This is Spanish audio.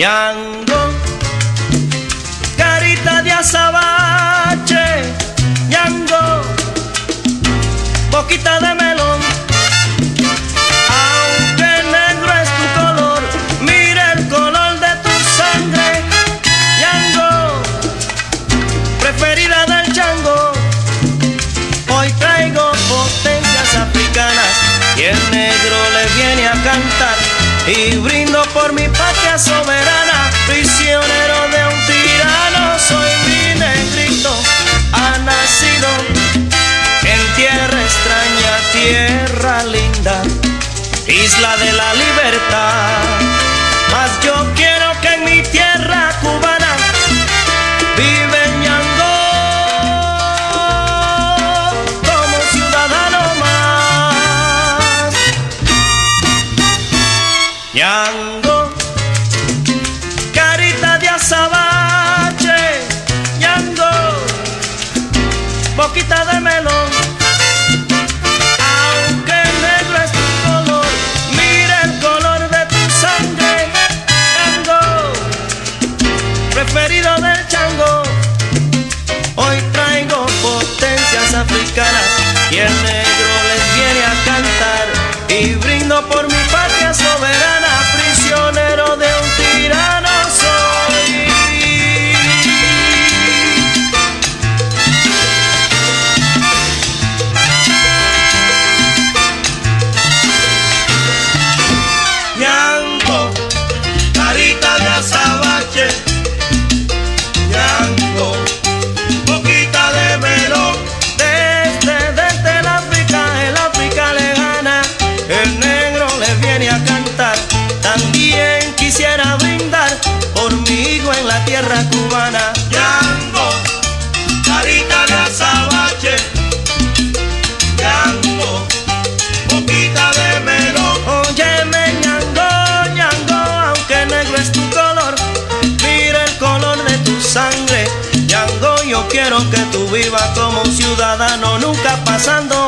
Yango, carita de azabache, Yango, boquita de melón. Aunque negro es tu color, mira el color de tu sangre, Yango, preferida del chango. Hoy traigo potencias africanas y el negro le viene a cantar y brindo por mi patria soberana. isla de la libertad. Mas yo quiero que en mi tierra cubana viven Ñango como ciudadano más. Ñango sobre como un ciudadano, nunca pasando